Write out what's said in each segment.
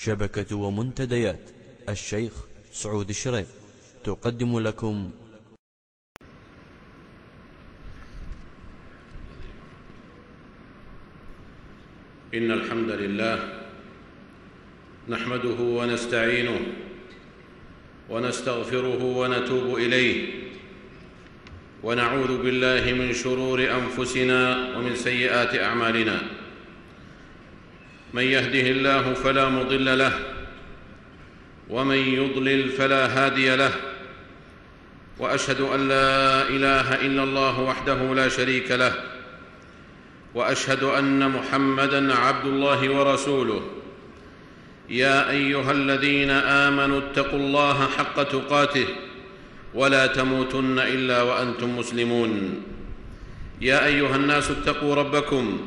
شبكة ومنتديات. الشيخ سعود الشريف تقدم لكم. إن الحمد لله نحمده ونستعينه ونستغفره ونتوب إليه ونعوذ بالله من شرور أنفسنا ومن سيئات أعمالنا. من يهده الله فلا مضل له ومن يضلل فلا هادي له وأشهد أن لا إله إلا الله وحده لا شريك له وأشهد أن محمدا عبد الله ورسوله. يا أيها الذين آمنوا اتقوا الله حق تقاته ولا تموتن إلا وأنتم مسلمون. يا أيها الناس اتقوا ربكم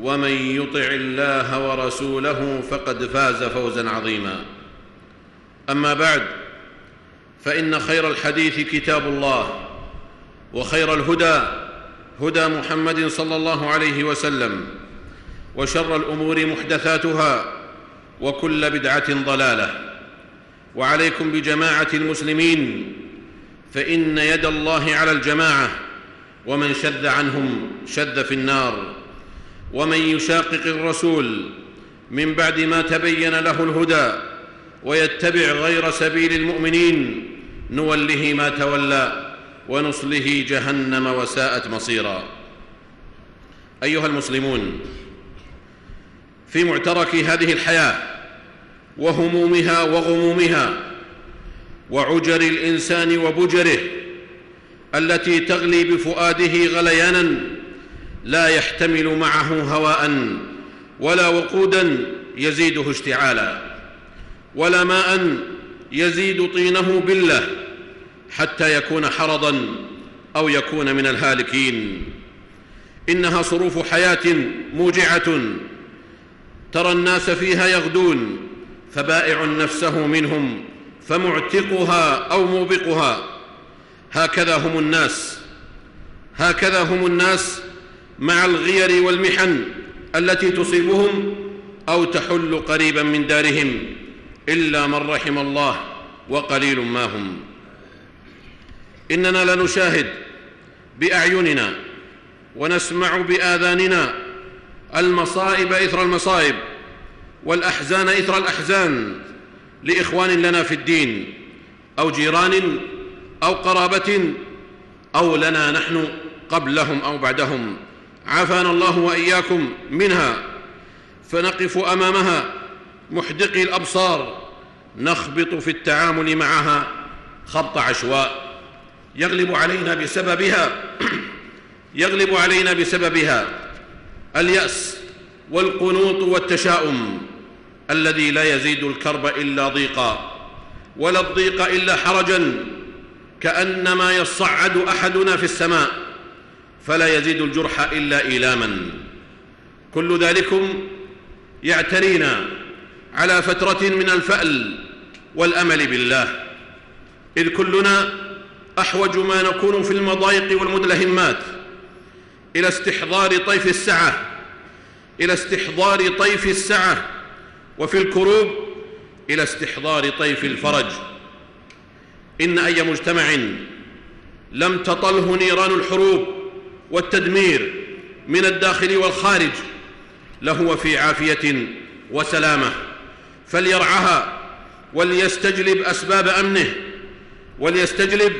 ومن يطع الله ورسوله فقد فاز فوزا عظيما. أما بعد فإن خير الحديث كتاب الله وخير الهدى هدى محمد صلى الله عليه وسلم وشر الأمور محدثاتها وكل بدعة ضلالة. وعليكم بجماعة المسلمين فإن يد الله على الجماعة ومن شذ عنهم شذ في النار. ومن يشاقق الرسول من بعد ما تبين له الهدى ويتبع غير سبيل المؤمنين نوله ما تولى ونصله جهنم وساءت مصيرا. أيها المسلمون في معترك هذه الحياة وهمومها وغمومها وعجر الإنسان وبجره التي تغلي بفؤاده غليانا لا يحتمل معه هواء ولا وقودا يزيده اشتعالا ولا ماء يزيد طينه بله حتى يكون حرضا أو يكون من الهالكين. إنها صروف حياة موجعة ترى الناس فيها يغدون فبائع نفسه منهم فمعتقها أو موبقها. هكذا هم الناس هكذا هم الناس مع الغير والمحن التي تصيبهم أو تحل قريبا من دارهم إلا من رحم الله وقليل ما هم. إننا لنشاهد بأعيننا ونسمع بآذاننا المصائب إثر المصائب والأحزان إثر الأحزان لإخوان لنا في الدين أو جيران أو قرابة أو لنا نحن قبلهم أو بعدهم. عافانا الله وإياكم منها فنقف أمامها محدقي الأبصار نخبط في التعامل معها خبط عشواء. يغلب علينا بسببها يغلب علينا بسببها اليأس والقنوط والتشاؤم الذي لا يزيد الكرب إلا ضيقا ولا الضيق إلا حرجا كأنما يصعد أحدنا في السماء. فلا يزيد الجرح إلا إيلاما. كل ذلكم يعترينا على فترة من الفأل والأمل بالله. إذ كلنا أحوج ما نكون في المضايق والمدلهمات. إلى استحضار طيف السعة. إلى استحضار طيف السعة. وفي الكروب إلى استحضار طيف الفرج. إن أي مجتمع لم تطله نيران الحروب. والتدمير من الداخل والخارج لهو في عافية وسلامة فليرعها وليستجلب أسباب أمنه وليستجلب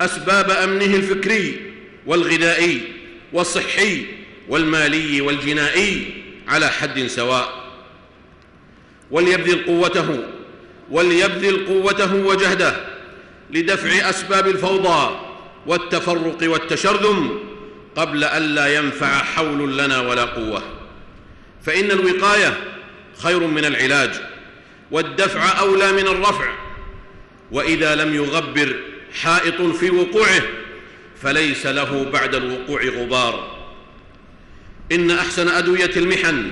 أسباب أمنه الفكري والغذائي والصحي والمالي والجنائي على حد سواء. وليبذل قوته وليبذل قوته وجهده لدفع أسباب الفوضى والتفرق والتشرذم قبل الا ينفع حول لنا ولا قوة. فإن الوقاية خير من العلاج والدفع أولى من الرفع. وإذا لم يغبر حائط في وقوعه فليس له بعد الوقوع غبار. إن أحسن أدوية المحن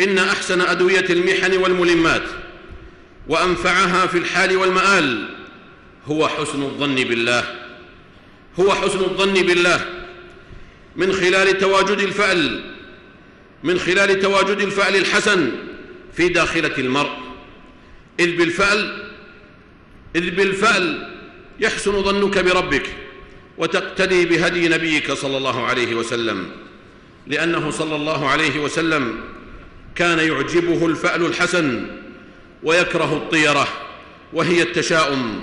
إن أحسن أدوية المحن والملمات وأنفعها في الحال والمآل هو حسن الظن بالله. هو حسن الظن بالله. من خلال تواجد الفأل من خلال تواجد الفأل الحسن في داخلة المرء. إذ بالفأل إذ بالفأل يحسن ظنك بربك وتقتدي بهدي نبيك صلى الله عليه وسلم لأنه صلى الله عليه وسلم كان يعجبه الفأل الحسن ويكره الطيرة وهي التشاؤم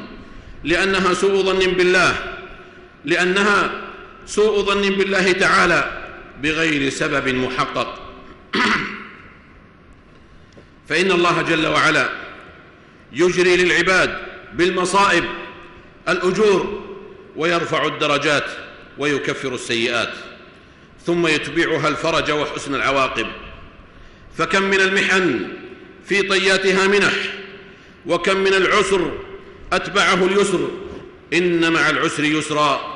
لأنها سوء ظن بالله لأنها سوء ظن بالله تعالى بغير سبب محقق. فإن الله جل وعلا يجري للعباد بالمصائب الأجور ويرفع الدرجات ويكفر السيئات ثم يتبعها الفرج وحسن العواقب. فكم من المحن في طياتها منح وكم من العسر أتبعه اليسر إن مع العسر يسرا.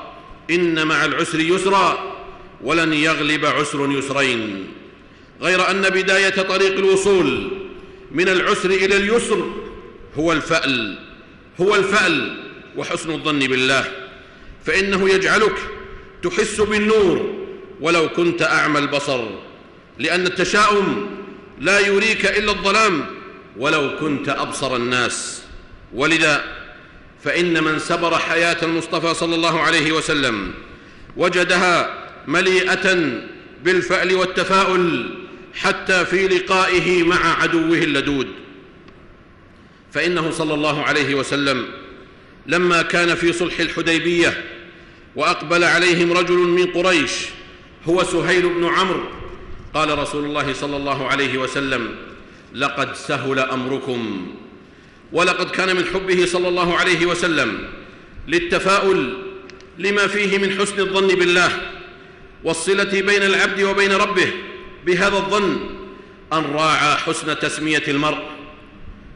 إن مع العسر يسرا ولن يغلب عسر يسرين. غير أن بداية طريق الوصول من العسر إلى اليسر هو الفأل هو الفأل وحسن الظن بالله. فإنه يجعلك تحس بالنور ولو كنت أعمى البصر لأن التشاؤم لا يريك إلا الظلام ولو كنت أبصر الناس. ولذا فإن من سبر حياة المصطفى صلى الله عليه وسلم وجدها مليئة بالفأل والتفاؤل حتى في لقائه مع عدوه اللدود. فإنه صلى الله عليه وسلم لما كان في صلح الحديبية وأقبل عليهم رجل من قريش هو سهيل بن عمرو قال رسول الله صلى الله عليه وسلم لقد سهل أمركم. ولقد كان من حبه صلى الله عليه وسلم للتفاؤل لما فيه من حسن الظن بالله والصلة بين العبد وبين ربه بهذا الظن أن راعى حسن تسمية المرء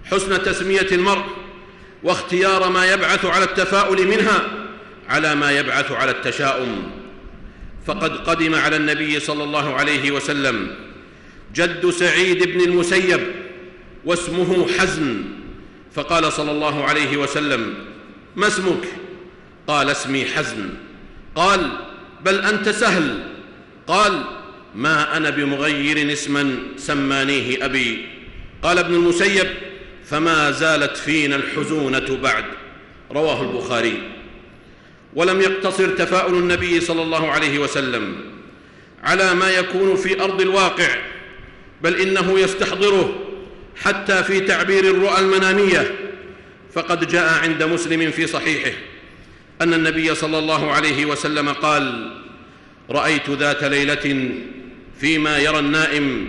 حسن تسمية المرء واختيار ما يبعث على التفاؤل منها على ما يبعث على التشاؤم. فقد قدم على النبي صلى الله عليه وسلم جد سعيد بن المسيب واسمه حزن فقال صلى الله عليه وسلم ما اسمك؟ قال اسمي حزن. قال بل أنت سهل. قال ما أنا بمغير اسما سمانيه أبي. قال ابن المسيب فما زالت فينا الحزونة بعد. رواه البخاري. ولم يقتصر تفاؤل النبي صلى الله عليه وسلم على ما يكون في أرض الواقع بل إنه يستحضره حتى في تعبير الرؤى المناميه فقد جاء عند مسلم في صحيحه أن النبي صلى الله عليه وسلم قال رأيت ذات ليلة فيما يرى النائم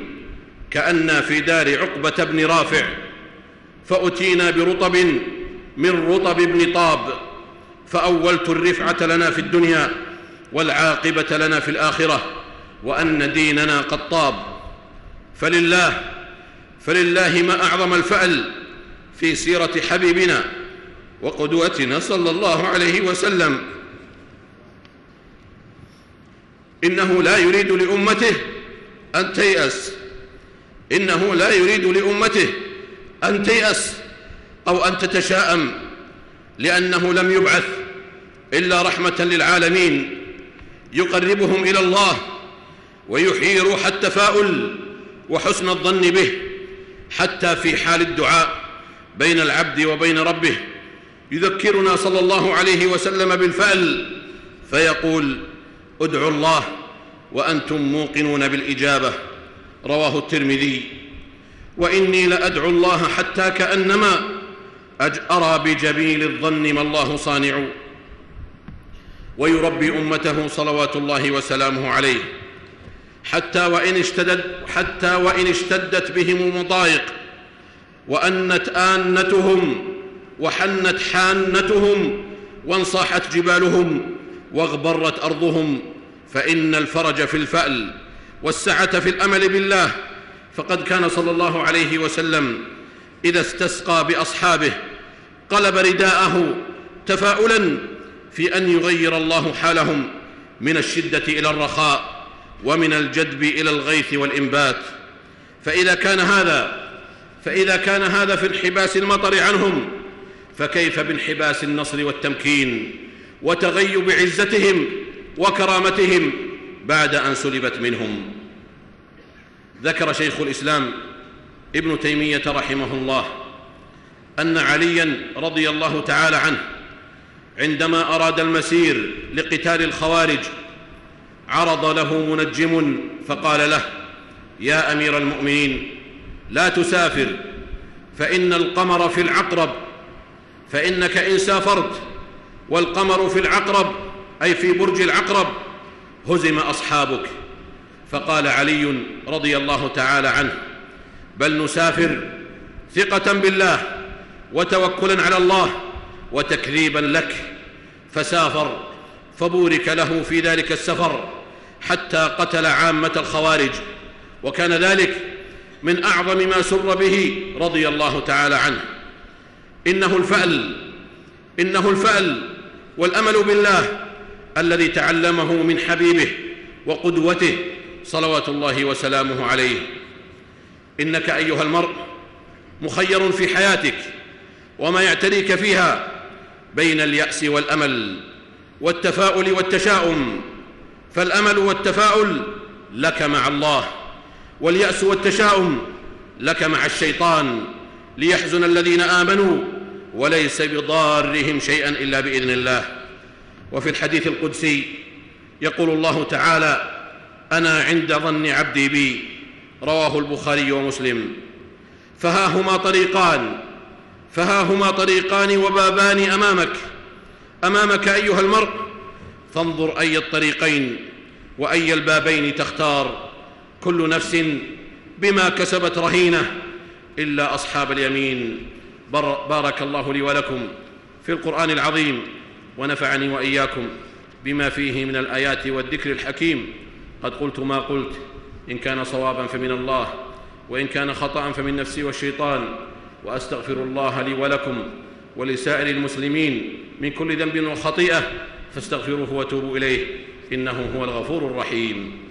كانا في دار عقبة بن رافع فأتينا برطب من رطب ابن طاب فأولت الرفعة لنا في الدنيا والعاقبة لنا في الآخرة وأن ديننا قد طاب فلله فلله ما أعظم الفأل في سيرة حبيبنا وقدوتنا صلى الله عليه وسلم. إنه لا يريد لأمته أن تيأس. إنه لا يريد لأمته أن تيأس أو أن تتشاءم لأنه لم يبعث إلا رحمة للعالمين. يقربهم إلى الله ويحيي روح التفاؤل وحسن الظن به. حتى في حال الدعاء بين العبد وبين ربه. يذكرنا صلى الله عليه وسلم بالفأل فيقول ادعوا الله وأنتم موقنون بالإجابة. رواه الترمذي. وإني لأدعو الله حتى كأنما أرى بجبيل الظن ما الله صانع. ويربي أمته صلوات الله وسلامه عليه. حتى وإن اشتدت حتى وإن اشتدت بهم المضايق وأنت آنتهم وحنت حانتهم وانصاحت جبالهم واغبرت أرضهم فإن الفرج في الفأل والسعة في الأمل بالله. فقد كان صلى الله عليه وسلم إذا استسقى بأصحابه قلب رداءه تفاؤلا في أن يغير الله حالهم من الشدة إلى الرخاء. ومن الجدب إلى الغيث والإنبات. فإذا كان هذا فإذا كان هذا في انحباس المطر عنهم فكيف بانحباس النصر والتمكين وتغيب عزتهم وكرامتهم بعد أن سلبت منهم؟ ذكر شيخ الإسلام ابن تيمية رحمه الله أن عليا رضي الله تعالى عنه عندما أراد المسير لقتال الخوارج عرض له منجم فقال له يا أمير المؤمنين لا تسافر فإن القمر في العقرب فإنك إن سافرت والقمر في العقرب أي في برج العقرب هزم أصحابك. فقال علي رضي الله تعالى عنه بل نسافر ثقة بالله وتوكلا على الله وتكذيبا لك فسافر فبورك له في ذلك السفر. حتى قتل عامة الخوارج. وكان ذلك من أعظم ما سر به رضي الله تعالى عنه. إنه الفأل إنه الفأل والأمل بالله الذي تعلمه من حبيبه وقدوته صلوات الله وسلامه عليه. إنك أيها المرء مخير في حياتك وما يعتريك فيها بين اليأس والأمل والتفاؤل والتشاؤم. فالأمل والتفاؤل لك مع الله واليأس والتشاؤم لك مع الشيطان ليحزن الذين آمنوا وليس بضارهم شيئا إلا بإذن الله. وفي الحديث القدسي يقول الله تعالى أنا عند ظن عبدي بي رواه البخاري ومسلم. فها هما طريقان فها هما طريقان وبابان أمامك أمامك أيها المرء فانظر أي الطريقين وأي البابين تختار كل نفس بما كسبت رهينة إلا أصحاب اليمين. بارك الله لي ولكم في القرآن العظيم ونفعني وإياكم بما فيه من الآيات والذكر الحكيم. قد قلت ما قلت إن كان صوابا فمن الله وإن كان خطا فمن نفسي والشيطان. وأستغفر الله لي ولكم ولسائر المسلمين من كل ذنب وخطيئة. فاستغفروه وتوبوا إليه. إنه هو الغفور الرحيم.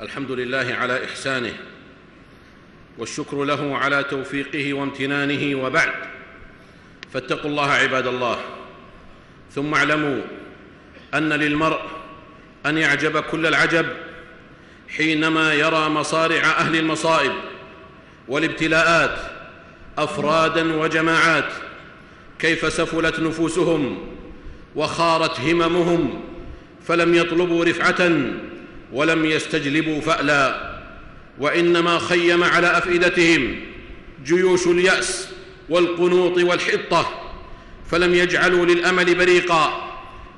الحمد لله على إحسانه والشكر له على توفيقه وامتنانه وبعد. فاتقوا الله عباد الله. ثم اعلموا أن للمرء أن يعجب كل العجب حينما يرى مصارع أهل المصائب والابتلاءات أفرادا وجماعات كيف سفلت نفوسهم وخارت هممهم فلم يطلبوا رفعة ولم يستجلبوا فألا. وإنما خيم على أفئدتهم جيوش اليأس والقنوط والحطة فلم يجعلوا للأمل بريقا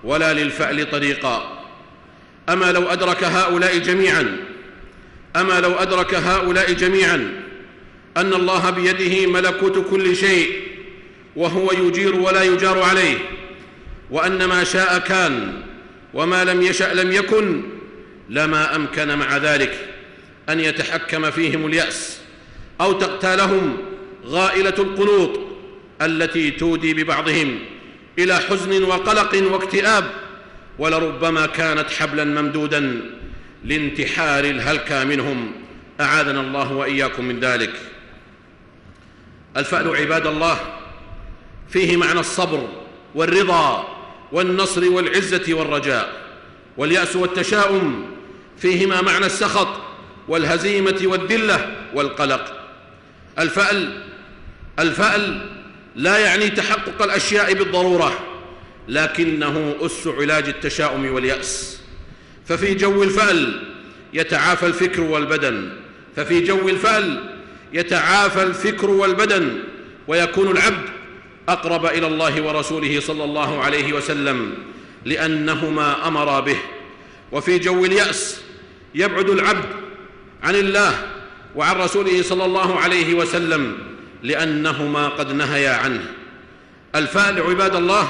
ولا للفأل طريقا. أما لو أدرك هؤلاء جميعا أما لو أدرك هؤلاء جميعا أن الله بيده ملكوت كل شيء وهو يجير ولا يجار عليه وأن ما شاء كان وما لم يشأ لم يكن لما أمكن مع ذلك. أن يتحكم فيهم اليأس أو تقتالهم غائلة القنوط التي تودي ببعضهم إلى حزن وقلق واكتئاب ولربما كانت حبلا ممدودا لانتحار الهلكى منهم. أعاذنا الله وإياكم من ذلك. الفأل عباد الله فيه معنى الصبر والرضا والنصر والعزة والرجاء واليأس والتشاؤم فيهما معنى السخط والهزيمة والذله والقلق. الفأل الفأل لا يعني تحقق الأشياء بالضرورة لكنه أس علاج التشاؤم واليأس. ففي جو الفأل يتعافى الفكر والبدن. ففي جو الفأل يتعافى الفكر والبدن ويكون العبد أقرب إلى الله ورسوله صلى الله عليه وسلم لأنهما أمرا به. وفي جو اليأس يبعد العبد عن الله وعن رسوله صلى الله عليه وسلم لأنهما قد نهيا عنه. الفأل عباد الله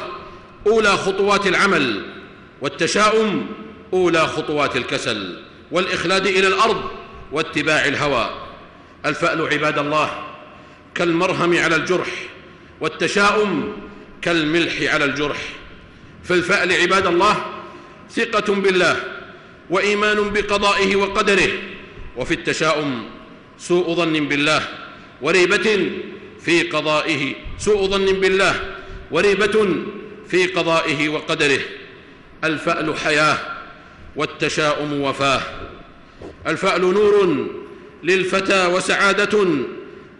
أولى خطوات العمل والتشاؤم أولى خطوات الكسل والإخلاد إلى الأرض واتباع الهوى. الفأل عباد الله كالمرهم على الجرح والتشاؤم كالملح على الجرح. في الفأل عباد الله ثقة بالله وإيمان بقضائه وقدره وفي التشاؤم سوء ظن بالله وريبة في قضائه سوء ظن بالله وريبة في قضائه وقدره. الفأل حياة والتشاؤم وفاة. الفأل نور للفتى وسعادة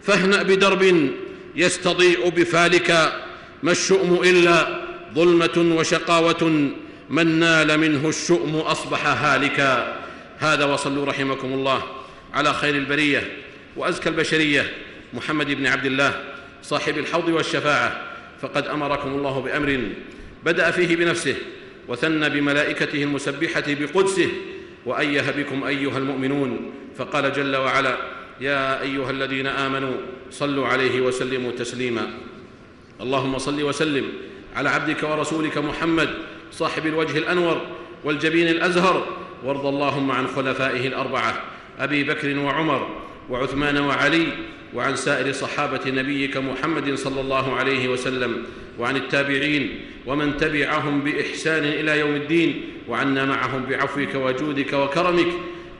فاهنأ بدرب يستضيء بفالك. ما الشؤم إلا ظلمة وشقاوة من نال منه الشؤم أصبح هالكا. هذا وصلوا رحمكم الله على خير البرية وأزكى البشرية محمد بن عبد الله صاحب الحوض والشفاعة. فقد أمركم الله بأمر بدأ فيه بنفسه وثنى بملائكته المسبحة بقدسه. وأيه بكم أيها المؤمنون فقال جل وعلا يا أيها الذين آمنوا صلوا عليه وسلموا تسليما. اللهم صل وسلم على عبدك ورسولك محمد صاحب الوجه الأنور والجبين الأزهر وارض اللهم عن خلفائه الأربعة أبي بكر وعمر وعثمان وعلي وعن سائر صحابة نبيك محمد صلى الله عليه وسلم وعن التابعين ومن تبعهم بإحسان إلى يوم الدين وعنا معهم بعفوك وجودك وكرمك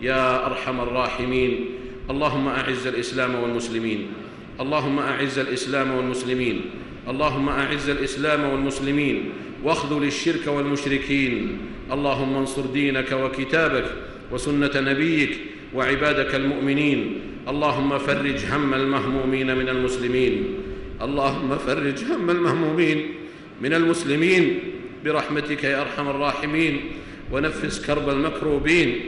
يا أرحم الراحمين. اللهم أعز الإسلام والمسلمين. اللهم أعز الإسلام والمسلمين. اللهم أعز الإسلام والمسلمين واخذل الشرك والمشركين. اللهم انصر دينك وكتابك وسنة نبيك وعبادك المؤمنين. اللهم فرج هم المهمومين من المسلمين. اللهم فرج هم المهمومين من المسلمين. برحمتك يا أرحم الراحمين. ونفس كرب المكروبين.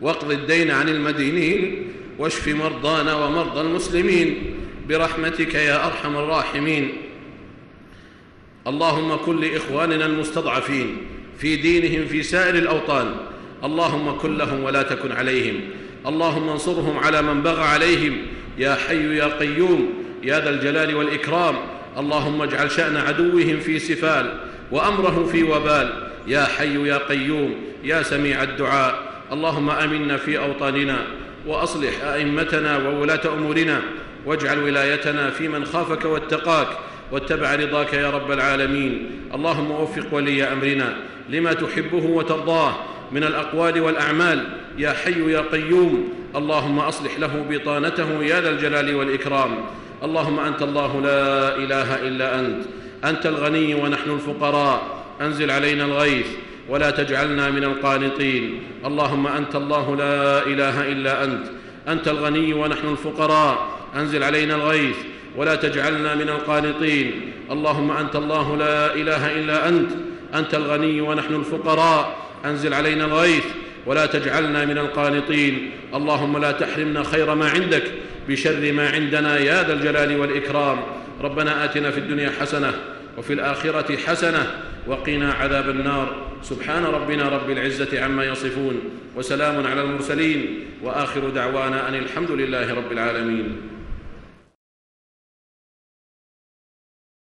واقض الدين عن المدينين. واشف مرضانا ومرضى المسلمين. برحمتك يا أرحم الراحمين. اللهم كن لاخواننا المستضعفين في دينهم في سائر الأوطان. اللهم كن لهم ولا تكن عليهم. اللهم انصرهم على من بغى عليهم. يا حي يا قيوم. يا ذا الجلال والإكرام. اللهم اجعل شأن عدوهم في سفال وامره في وبال. يا حي يا قيوم. يا سميع الدعاء. اللهم آمنا في أوطاننا وأصلح أئمتنا وولاة أمورنا. واجعل ولايتنا في من خافك واتقاك واتبع رضاك يا رب العالمين. اللهم وفق ولي أمرنا لما تحبه وترضاه من الأقوال والأعمال. يا حي يا قيوم. اللهم أصلح له بطانته يا ذا الجلال والإكرام. اللهم أنت الله لا إله إلا أنت. أنت الغني ونحن الفقراء. أنزل علينا الغيث ولا تجعلنا من القانطين. اللهم أنت الله لا إله إلا أنت. أنت الغني ونحن الفقراء. أنزل علينا الغيث ولا تجعلنا من القانطين. اللهم أنت الله لا إله إلا أنت أنت الغني ونحن الفقراء. أنزل علينا الغيث ولا تجعلنا من القانطين. اللهم لا تحرمنا خير ما عندك بشر ما عندنا يا ذا الجلال والإكرام. ربنا آتنا في الدنيا حسنة وفي الآخرة حسنة وقنا عذاب النار. سبحان ربنا رب العزة عما يصفون وسلام على المرسلين. وآخر دعوانا أن الحمد لله رب العالمين.